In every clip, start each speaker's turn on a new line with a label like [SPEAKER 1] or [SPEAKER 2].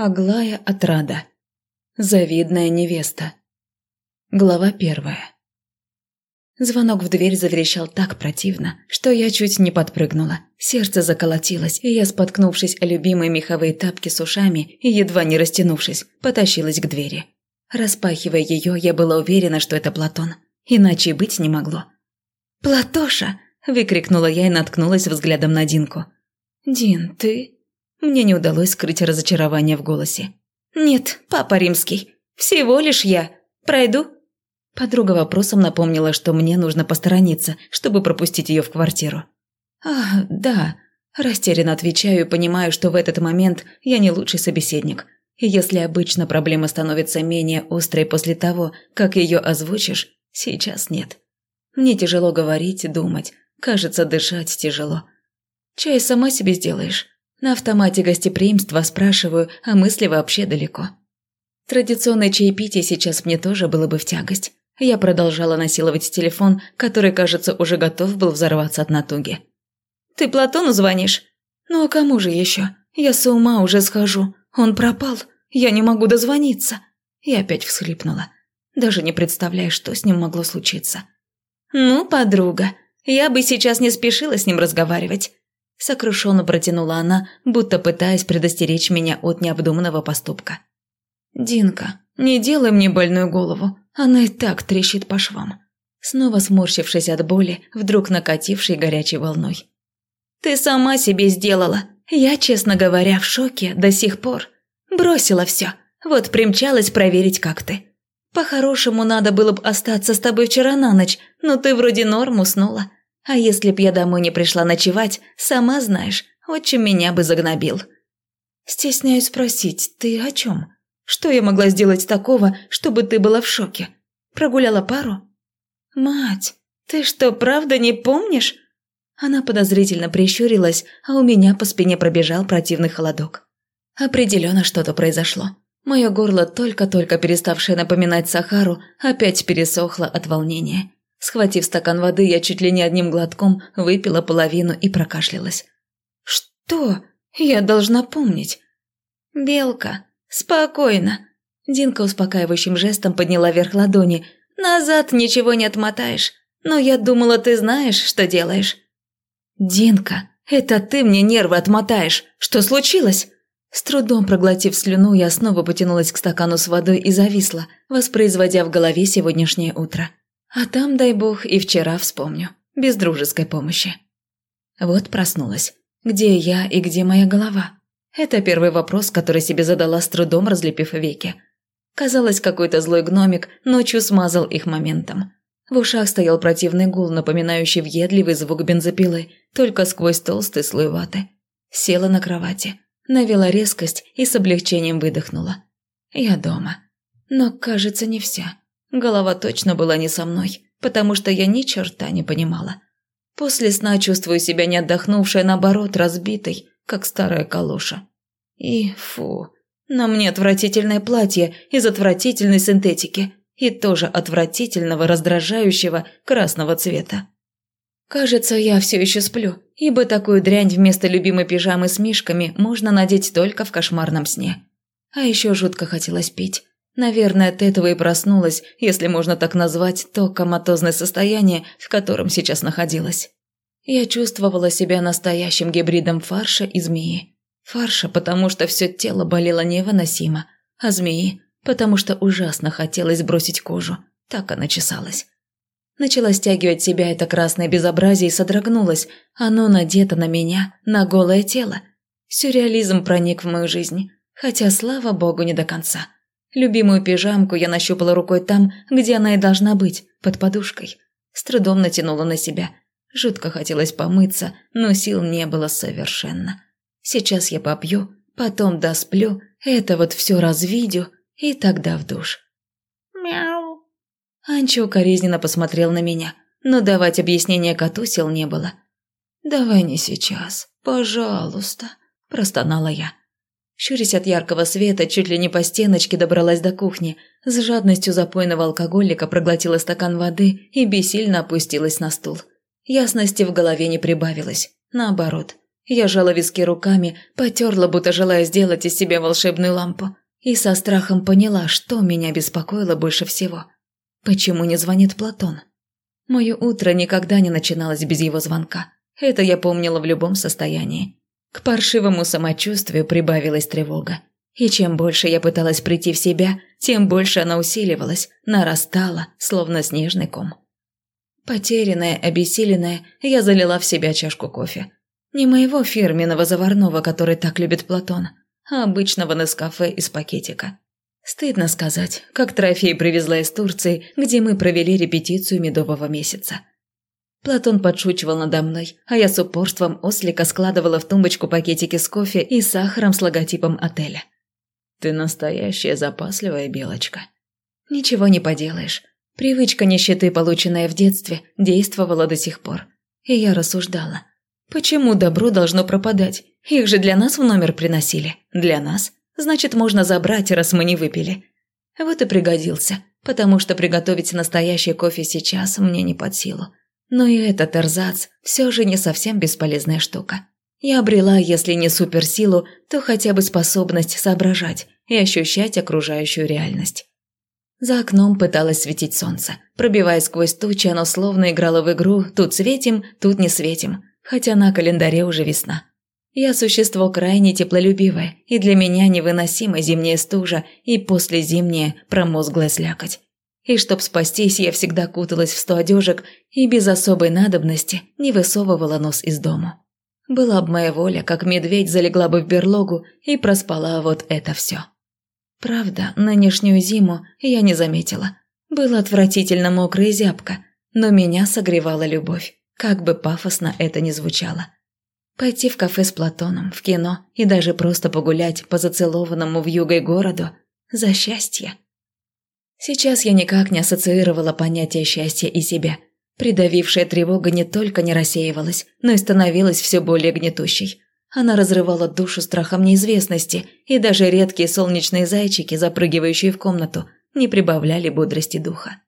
[SPEAKER 1] Аглая Отрада. Завидная невеста. Глава первая. Звонок в дверь заверещал так противно, что я чуть не подпрыгнула. Сердце заколотилось, и я, споткнувшись о любимые меховые тапки с ушами и едва не растянувшись, потащилась к двери. Распахивая ее, я была уверена, что это Платон. Иначе и быть не могло. «Платоша!» – выкрикнула я и наткнулась взглядом на Динку. «Дин, ты...» Мне не удалось скрыть разочарование в голосе. «Нет, папа римский. Всего лишь я. Пройду?» Подруга вопросом напомнила, что мне нужно посторониться, чтобы пропустить ее в квартиру. «А, да». Растерянно отвечаю и понимаю, что в этот момент я не лучший собеседник. И если обычно проблема становится менее острой после того, как ее озвучишь, сейчас нет. Мне тяжело говорить, думать. Кажется, дышать тяжело. Чай сама себе сделаешь. На автомате гостеприимства спрашиваю, а мысли вообще далеко. Традиционное чаепитие сейчас мне тоже было бы в тягость. Я продолжала насиловать телефон, который, кажется, уже готов был взорваться от натуги. «Ты Платону звонишь?» «Ну а кому же еще? Я с ума уже схожу. Он пропал. Я не могу дозвониться». Я опять всхлипнула. Даже не представляю, что с ним могло случиться. «Ну, подруга, я бы сейчас не спешила с ним разговаривать. Сокрушенно протянула она, будто пытаясь предостеречь меня от необдуманного поступка. «Динка, не делай мне больную голову, она и так трещит по швам». Снова сморщившись от боли, вдруг накатившей горячей волной. «Ты сама себе сделала. Я, честно говоря, в шоке до сих пор. Бросила все. Вот примчалась проверить, как ты. По-хорошему, надо было бы остаться с тобой вчера на ночь, но ты вроде норм уснула. А если б я домой не пришла ночевать, сама знаешь, отчим меня бы загнобил. Стесняюсь спросить, ты о чем? Что я могла сделать такого, чтобы ты была в шоке? Прогуляла пару? Мать, ты что, правда не помнишь? Она подозрительно прищурилась, а у меня по спине пробежал противный холодок. Определенно что-то произошло. Мое горло, только-только переставшее напоминать Сахару, опять пересохло от волнения. Схватив стакан воды, я чуть ли не одним глотком выпила половину и прокашлялась. «Что? Я должна помнить». «Белка, спокойно». Динка успокаивающим жестом подняла вверх ладони. «Назад ничего не отмотаешь. Но я думала, ты знаешь, что делаешь». «Динка, это ты мне нервы отмотаешь. Что случилось?» С трудом проглотив слюну, я снова потянулась к стакану с водой и зависла, воспроизводя в голове сегодняшнее утро. А там, дай бог, и вчера вспомню. Без дружеской помощи. Вот проснулась. Где я и где моя голова? Это первый вопрос, который себе задала с трудом, разлепив веки. Казалось, какой-то злой гномик ночью смазал их моментом. В ушах стоял противный гул, напоминающий въедливый звук бензопилы, только сквозь толстый слой ваты. Села на кровати, навела резкость и с облегчением выдохнула. Я дома. Но, кажется, не вся. Голова точно была не со мной, потому что я ни черта не понимала. После сна чувствую себя не отдохнувшей, а наоборот, разбитой, как старая калоша. И фу, на мне отвратительное платье из отвратительной синтетики и тоже отвратительного, раздражающего красного цвета. Кажется, я все еще сплю, ибо такую дрянь вместо любимой пижамы с мишками можно надеть только в кошмарном сне. А еще жутко хотелось пить. Наверное, от этого и проснулась, если можно так назвать то коматозное состояние, в котором сейчас находилась. Я чувствовала себя настоящим гибридом фарша и змеи. Фарша, потому что все тело болело невыносимо, а змеи, потому что ужасно хотелось бросить кожу. Так она чесалась. Начала стягивать себя это красное безобразие и содрогнулась. Оно надето на меня, на голое тело. Сюрреализм проник в мою жизнь, хотя, слава богу, не до конца. Любимую пижамку я нащупала рукой там, где она и должна быть, под подушкой. С трудом натянула на себя. Жутко хотелось помыться, но сил не было совершенно. Сейчас я попью, потом досплю, это вот все развидю, и тогда в душ. «Мяу!» Анчо укоризненно посмотрел на меня, но давать объяснение коту сил не было. «Давай не сейчас, пожалуйста», – простонала я. Щурясь от яркого света, чуть ли не по стеночке добралась до кухни, с жадностью запойного алкоголика проглотила стакан воды и бессильно опустилась на стул. Ясности в голове не прибавилось, наоборот. Я жала виски руками, потерла, будто желая сделать из себя волшебную лампу, и со страхом поняла, что меня беспокоило больше всего. Почему не звонит Платон? Мое утро никогда не начиналось без его звонка. Это я помнила в любом состоянии. К паршивому самочувствию прибавилась тревога. И чем больше я пыталась прийти в себя, тем больше она усиливалась, нарастала, словно снежный ком. Потерянная, обессиленная, я залила в себя чашку кофе. Не моего фирменного заварного, который так любит Платон, а обычного Нескафе из пакетика. Стыдно сказать, как трофей привезла из Турции, где мы провели репетицию медового месяца. Платон подшучивал надо мной, а я с упорством ослика складывала в тумбочку пакетики с кофе и сахаром с логотипом отеля.
[SPEAKER 2] «Ты настоящая запасливая белочка».
[SPEAKER 1] «Ничего не поделаешь. Привычка нищеты, полученная в детстве, действовала до сих пор. И я рассуждала. Почему добро должно пропадать? Их же для нас в номер приносили. Для нас. Значит, можно забрать, раз мы не выпили. Вот и пригодился, потому что приготовить настоящий кофе сейчас мне не под силу. Но и этот эрзац все же не совсем бесполезная штука. Я обрела, если не суперсилу, то хотя бы способность соображать и ощущать окружающую реальность. За окном пыталось светить солнце. Пробиваясь сквозь тучи, оно словно играло в игру «тут светим, тут не светим», хотя на календаре уже весна. Я существо крайне теплолюбивое, и для меня невыносима зимняя стужа и послезимняя промозглая слякоть. И чтоб спастись, я всегда куталась в сто одежек и без особой надобности не высовывала нос из дома. Была б моя воля, как медведь залегла бы в берлогу и проспала вот это все. Правда, нынешнюю зиму я не заметила. Было отвратительно мокро и зябко, но меня согревала любовь, как бы пафосно это ни звучало. Пойти в кафе с Платоном, в кино и даже просто погулять по зацелованному вьюгой городу – за счастье. Сейчас я никак не ассоциировала понятие счастья и себя. Придавившая тревога не только не рассеивалась, но и становилась все более гнетущей. Она разрывала душу страхом неизвестности, и даже редкие солнечные зайчики, запрыгивающие в комнату, не прибавляли бодрости духа.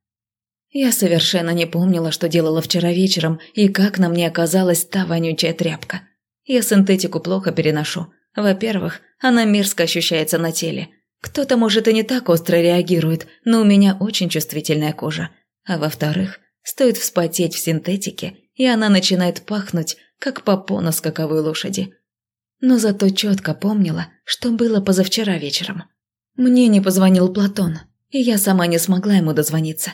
[SPEAKER 1] Я совершенно не помнила, что делала вчера вечером и как на мне оказалась та вонючая тряпка. Я синтетику плохо переношу. Во-первых, она мерзко ощущается на теле – кто-то, может, и не так остро реагирует, но у меня очень чувствительная кожа. А во-вторых, стоит вспотеть в синтетике, и она начинает пахнуть, как попо на скаковой лошади. Но зато четко помнила, что было позавчера вечером. Мне не позвонил Платон, и я сама не смогла ему дозвониться.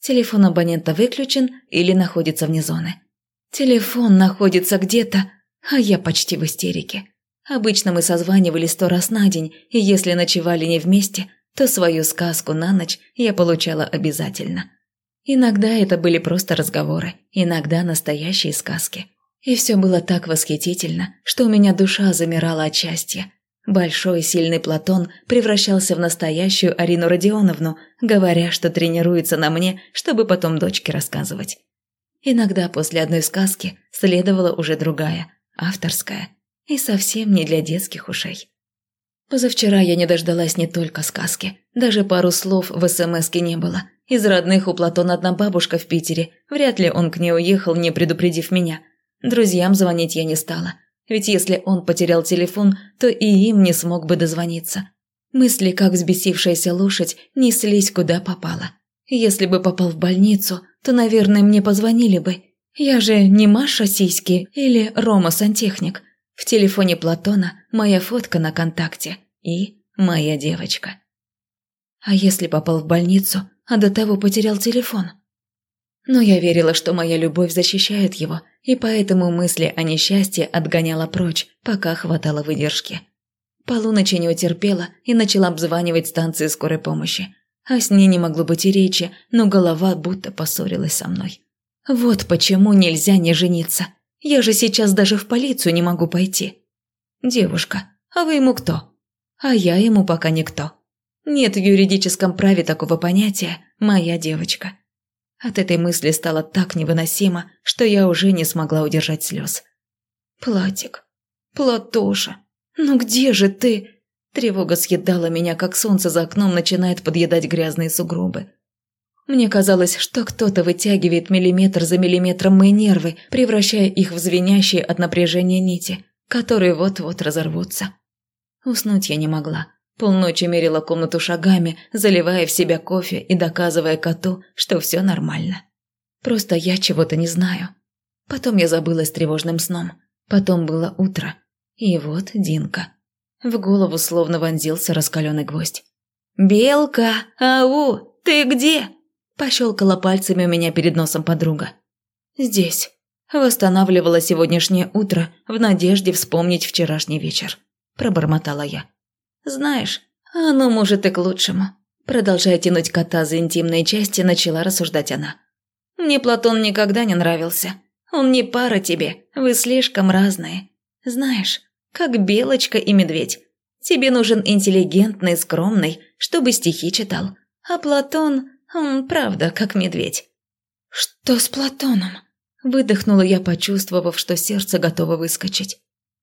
[SPEAKER 1] Телефон абонента выключен или находится вне зоны. Телефон находится где-то, а я почти в истерике. Обычно мы созванивались сто раз на день, и если ночевали не вместе, то свою сказку на ночь я получала обязательно. Иногда это были просто разговоры, иногда настоящие сказки. И все было так восхитительно, что у меня душа замирала от счастья. Большой сильный Платон превращался в настоящую Арину Родионовну, говоря, что тренируется на мне, чтобы потом дочке рассказывать. Иногда после одной сказки следовала уже другая, авторская – и совсем не для детских ушей. Позавчера я не дождалась не только сказки. Даже пару слов в СМСке не было. Из родных у Платона одна бабушка в Питере. Вряд ли он к ней уехал, не предупредив меня. Друзьям звонить я не стала. Ведь если он потерял телефон, то и им не смог бы дозвониться. Мысли, как взбесившаяся лошадь, неслись куда попало. Если бы попал в больницу, то, наверное, мне позвонили бы. Я же не Маша Сиськи или Рома Сантехник. В телефоне Платона моя фотка на контакте и моя девочка. А если попал в больницу, а до того потерял телефон? Но я верила, что моя любовь защищает его, и поэтому мысли о несчастье отгоняла прочь, пока хватало выдержки. Полуночи не утерпела и начала обзванивать станции скорой помощи. А с ней не могло быть и речи, но голова будто поссорилась со мной. Вот почему нельзя не жениться. Я же сейчас даже в полицию не могу пойти. Девушка, а вы ему кто? А я ему пока никто. Нет в юридическом праве такого понятия «моя девочка». От этой мысли стало так невыносимо, что я уже не смогла удержать слез. «Платик, Платоша, ну где же ты?» Тревога съедала меня, как солнце за окном начинает подъедать грязные сугробы. Мне казалось, что кто-то вытягивает миллиметр за миллиметром мои нервы, превращая их в звенящие от напряжения нити. которые вот-вот разорвутся. Уснуть я не могла. Полночи мерила комнату шагами, заливая в себя кофе и доказывая коту, что все нормально. Просто я чего-то не знаю. Потом я забылась тревожным сном. Потом было утро. И вот Динка. В голову словно вонзился раскаленный гвоздь. «Белка! Ау! Ты где?» Пощелкала пальцами у меня перед носом подруга. «Здесь». Восстанавливала сегодняшнее утро в надежде вспомнить вчерашний вечер. Пробормотала я. «Знаешь, оно может и к лучшему». Продолжая тянуть кота за интимные части, начала рассуждать она. «Мне Платон никогда не нравился. Он не пара тебе, вы слишком разные. Знаешь, как белочка и медведь. Тебе нужен интеллигентный, скромный, чтобы стихи читал. А Платон, он правда как медведь». «Что с Платоном?» Выдохнула я, почувствовав, что сердце готово выскочить.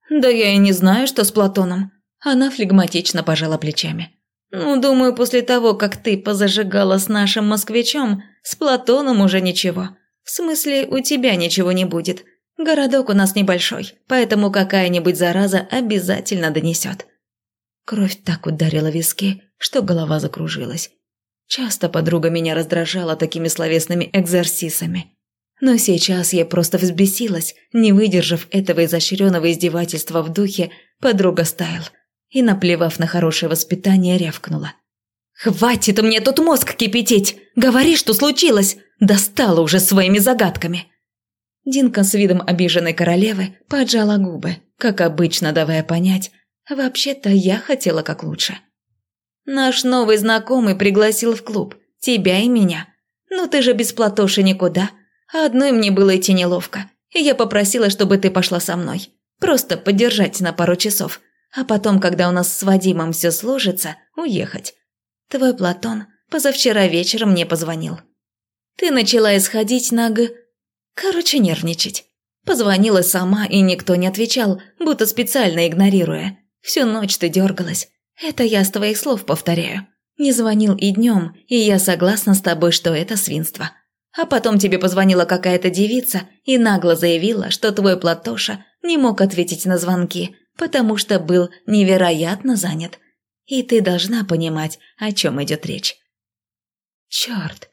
[SPEAKER 1] «Да я и не знаю, что с Платоном». Она флегматично пожала плечами. «Ну, думаю, после того, как ты позажигала с нашим москвичом, с Платоном уже ничего. В смысле, у тебя ничего не будет. Городок у нас небольшой, поэтому какая-нибудь зараза обязательно донесет». Кровь так ударила виски, что голова закружилась. Часто подруга меня раздражала такими словесными экзорсисами. Но сейчас я просто взбесилась, не выдержав этого изощренного издевательства в духе, подруга стайл. И, наплевав на хорошее воспитание, рявкнула. «Хватит мне тут мозг кипятить! Говори, что случилось! Достала уже своими загадками!» Динка с видом обиженной королевы поджала губы, как обычно давая понять, вообще-то я хотела как лучше. «Наш новый знакомый пригласил в клуб, тебя и меня. Ну ты же без Платоши никуда, одной мне было идти неловко, и я попросила, чтобы ты пошла со мной. Просто поддержать на пару часов, а потом, когда у нас с Вадимом все сложится, уехать. Твой Платон позавчера вечером мне позвонил. Ты начала исходить на г... Короче, нервничать. Позвонила сама, и никто не отвечал, будто специально игнорируя. Всю ночь ты дергалась. Это я с твоих слов повторяю. Не звонил и днем, и я согласна с тобой, что это свинство. А потом тебе позвонила какая-то девица и нагло заявила, что твой Платоша не мог ответить на звонки, потому что был невероятно занят. И ты должна понимать, о чем идет речь. Черт,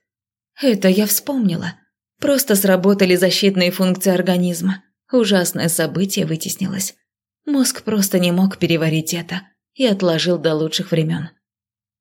[SPEAKER 1] это я вспомнила. Просто сработали защитные функции организма. Ужасное событие вытеснилось. Мозг просто не мог переварить это и отложил до лучших времен.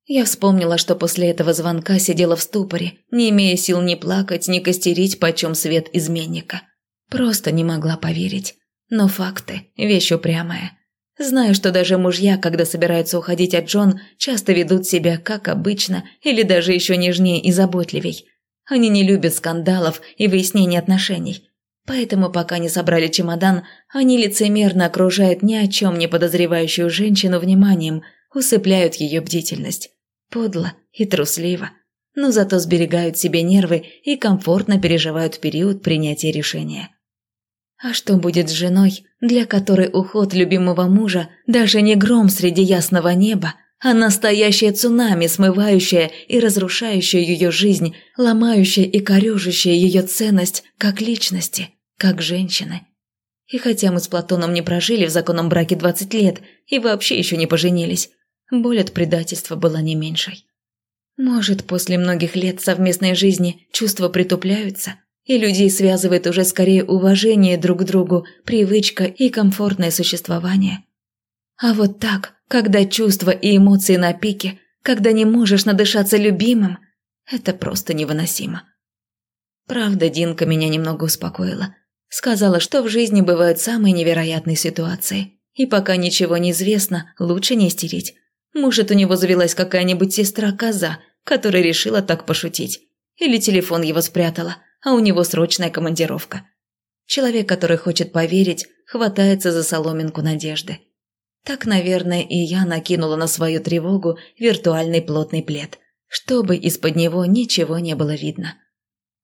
[SPEAKER 1] Я вспомнила, что после этого звонка сидела в ступоре, не имея сил ни плакать, ни костерить, почем свет изменника. Просто не могла поверить. Но факты – вещь упрямая. Знаю, что даже мужья, когда собираются уходить от Джон, часто ведут себя как обычно или даже еще нежнее и заботливей. Они не любят скандалов и выяснений отношений. Поэтому, пока не собрали чемодан, они лицемерно окружают ни о чем не подозревающую женщину вниманием, усыпляют ее бдительность. Подло и трусливо, но зато сберегают себе нервы и комфортно переживают период принятия решения. А что будет с женой, для которой уход любимого мужа даже не гром среди ясного неба, а настоящее цунами, смывающее и разрушающее ее жизнь, ломающее и корежащее ее ценность как личности, как женщины? И хотя мы с Платоном не прожили в законном браке 20 лет и вообще еще не поженились, боль от предательства была не меньшей. Может, после многих лет совместной жизни чувства притупляются, и людей связывает уже скорее уважение друг к другу, привычка и комфортное существование. А вот так, когда чувства и эмоции на пике, когда не можешь надышаться любимым, это просто невыносимо. Правда, Динка меня немного успокоила. Сказала, что в жизни бывают самые невероятные ситуации. И пока ничего не известно, лучше не истерить. Может, у него завелась какая-нибудь сестра-коза, которая решила так пошутить. Или телефон его спрятала, а у него срочная командировка. Человек, который хочет поверить, хватается за соломинку надежды. Так, наверное, и я накинула на свою тревогу виртуальный плотный плед, чтобы из-под него ничего не было видно.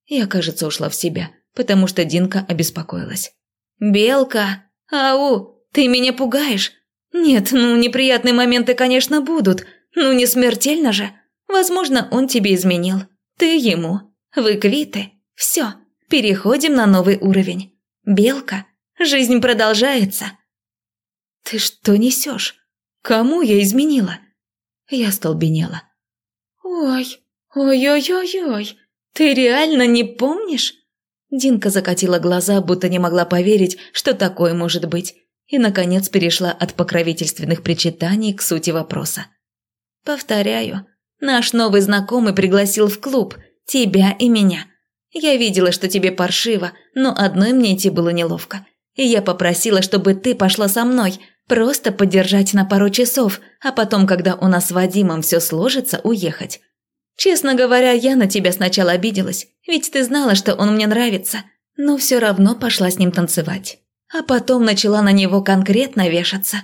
[SPEAKER 1] Я, кажется, ушла в себя, потому что Динка обеспокоилась. «Белка! Ау! Ты меня пугаешь! «Нет, ну, неприятные моменты, конечно, будут. Ну, не смертельно же. Возможно, он тебе изменил. Ты ему. Вы квиты. Все, переходим на новый уровень. Белка, жизнь продолжается». Ты что несешь? Кому я изменила? Я столбенела. Ой, ой-ой-ой-ой, ты реально не помнишь? Динка закатила глаза, будто не могла поверить, что такое может быть, и, наконец, перешла от покровительственных причитаний к сути вопроса. «Повторяю, наш новый знакомый пригласил в клуб тебя и меня. Я видела, что тебе паршиво, но одной мне идти было неловко. И я попросила, чтобы ты пошла со мной, просто поддержать на пару часов, а потом, когда у нас с Вадимом все сложится, уехать. Честно говоря, я на тебя сначала обиделась, ведь ты знала, что он мне нравится, но все равно пошла с ним танцевать. А потом начала на него конкретно вешаться.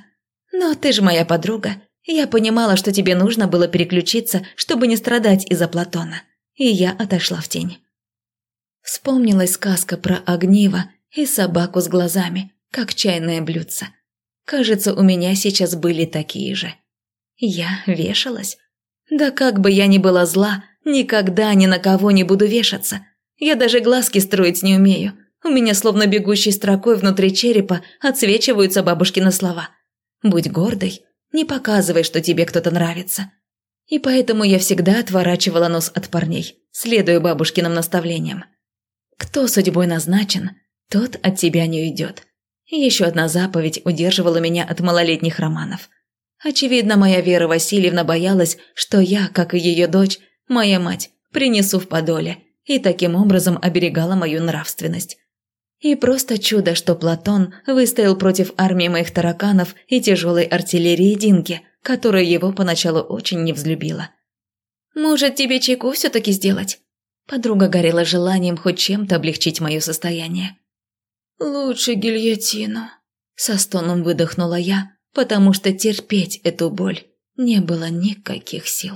[SPEAKER 1] Но ты же моя подруга, я понимала, что тебе нужно было переключиться, чтобы не страдать из-за Платона. И я отошла в тень. Вспомнилась сказка про огниво и собаку с глазами, как чайное блюдце. Кажется, у меня сейчас были такие же. Я вешалась, да как бы я ни была зла, никогда ни на кого не буду вешаться. Я даже глазки строить не умею. У меня словно бегущей строкой внутри черепа отсвечиваются бабушкины слова. «Будь гордой, не показывай, что тебе кто-то нравится». И поэтому я всегда отворачивала нос от парней, следуя бабушкиным наставлениям. Кто судьбой назначен, тот от тебя не уйдет. Еще одна заповедь удерживала меня от малолетних романов – Очевидно, моя Вера Васильевна боялась, что я, как и ее дочь, моя мать, принесу в подоле, и таким образом оберегала мою нравственность. И просто чудо, что Платон выстоял против армии моих тараканов и тяжелой артиллерии Динки, которая его поначалу очень не взлюбила. «Может, тебе чайку все-таки сделать?» Подруга горела желанием хоть чем-то облегчить мое состояние. «Лучше гильотину», – со стоном выдохнула я, потому что терпеть эту боль не было никаких сил.